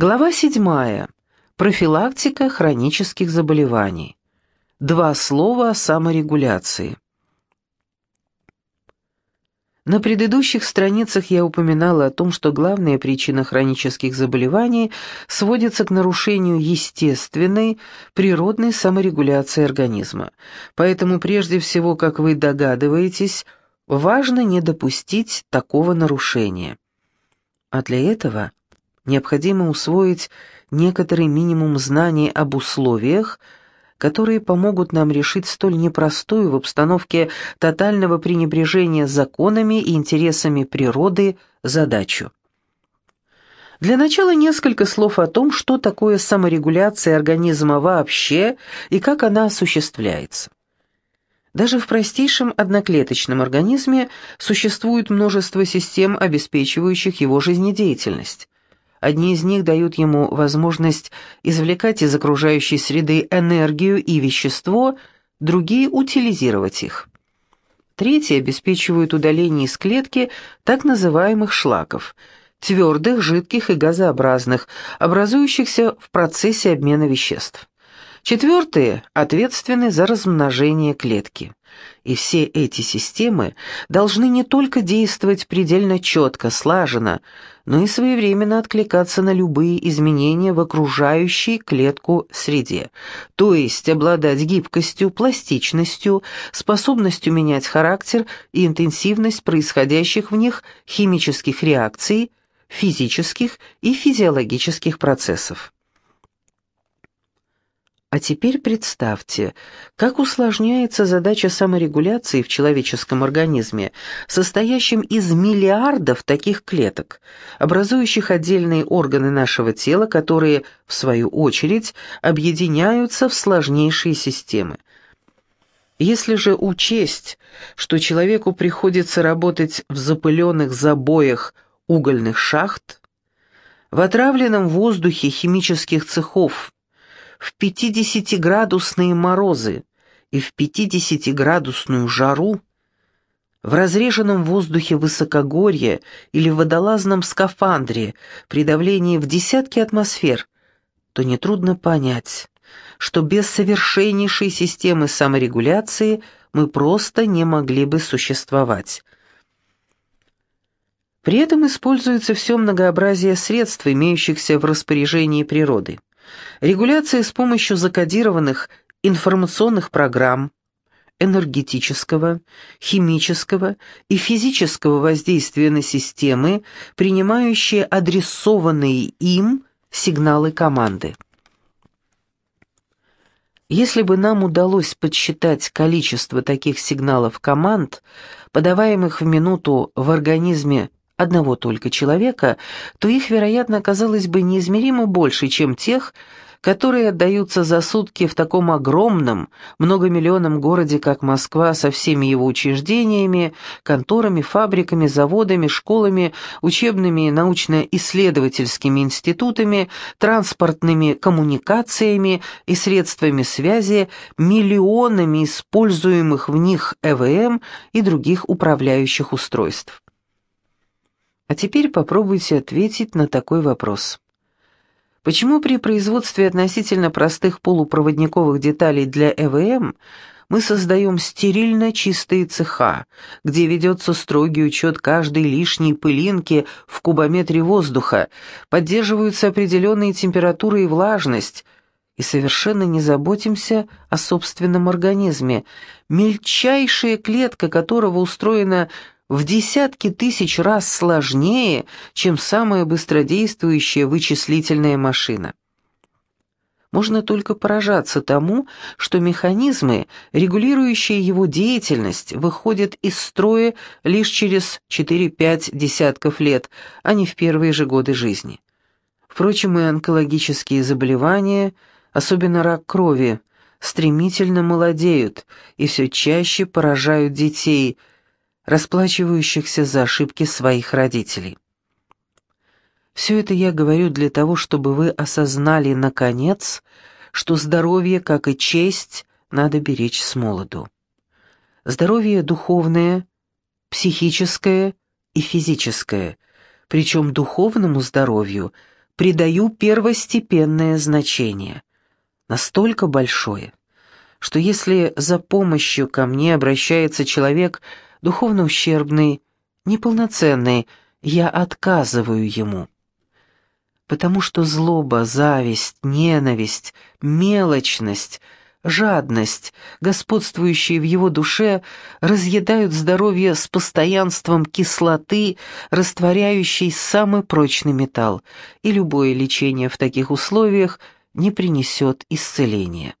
Глава 7. Профилактика хронических заболеваний. Два слова о саморегуляции. На предыдущих страницах я упоминала о том, что главная причина хронических заболеваний сводится к нарушению естественной, природной саморегуляции организма. Поэтому прежде всего, как вы догадываетесь, важно не допустить такого нарушения. А для этого необходимо усвоить некоторый минимум знаний об условиях, которые помогут нам решить столь непростую в обстановке тотального пренебрежения законами и интересами природы задачу. Для начала несколько слов о том, что такое саморегуляция организма вообще и как она осуществляется. Даже в простейшем одноклеточном организме существует множество систем, обеспечивающих его жизнедеятельность. Одни из них дают ему возможность извлекать из окружающей среды энергию и вещество, другие – утилизировать их. Третьи обеспечивают удаление из клетки так называемых шлаков – твердых, жидких и газообразных, образующихся в процессе обмена веществ. Четвертые ответственны за размножение клетки. И все эти системы должны не только действовать предельно четко, слаженно, но и своевременно откликаться на любые изменения в окружающей клетку среде, то есть обладать гибкостью, пластичностью, способностью менять характер и интенсивность происходящих в них химических реакций, физических и физиологических процессов. А теперь представьте, как усложняется задача саморегуляции в человеческом организме, состоящем из миллиардов таких клеток, образующих отдельные органы нашего тела, которые, в свою очередь, объединяются в сложнейшие системы. Если же учесть, что человеку приходится работать в запыленных забоях угольных шахт, в отравленном воздухе химических цехов, в 50-градусные морозы и в 50-градусную жару, в разреженном воздухе высокогорья или в водолазном скафандре при давлении в десятки атмосфер, то нетрудно понять, что без совершеннейшей системы саморегуляции мы просто не могли бы существовать. При этом используется все многообразие средств, имеющихся в распоряжении природы. Регуляция с помощью закодированных информационных программ, энергетического, химического и физического воздействия на системы, принимающие адресованные им сигналы команды. Если бы нам удалось подсчитать количество таких сигналов команд, подаваемых в минуту в организме одного только человека, то их, вероятно, оказалось бы неизмеримо больше, чем тех, которые отдаются за сутки в таком огромном, многомиллионном городе, как Москва, со всеми его учреждениями, конторами, фабриками, заводами, школами, учебными научно-исследовательскими институтами, транспортными коммуникациями и средствами связи, миллионами используемых в них ЭВМ и других управляющих устройств. А теперь попробуйте ответить на такой вопрос. Почему при производстве относительно простых полупроводниковых деталей для ЭВМ мы создаем стерильно чистые цеха, где ведется строгий учет каждой лишней пылинки в кубометре воздуха, поддерживаются определенные температуры и влажность, и совершенно не заботимся о собственном организме, мельчайшая клетка которого устроена в десятки тысяч раз сложнее, чем самая быстродействующая вычислительная машина. Можно только поражаться тому, что механизмы, регулирующие его деятельность, выходят из строя лишь через 4-5 десятков лет, а не в первые же годы жизни. Впрочем, и онкологические заболевания, особенно рак крови, стремительно молодеют и все чаще поражают детей – расплачивающихся за ошибки своих родителей. Все это я говорю для того, чтобы вы осознали, наконец, что здоровье, как и честь, надо беречь с молоду. Здоровье духовное, психическое и физическое, причем духовному здоровью придаю первостепенное значение, настолько большое, что если за помощью ко мне обращается человек духовно ущербный, неполноценный, я отказываю ему. Потому что злоба, зависть, ненависть, мелочность, жадность, господствующие в его душе, разъедают здоровье с постоянством кислоты, растворяющей самый прочный металл, и любое лечение в таких условиях не принесет исцеления.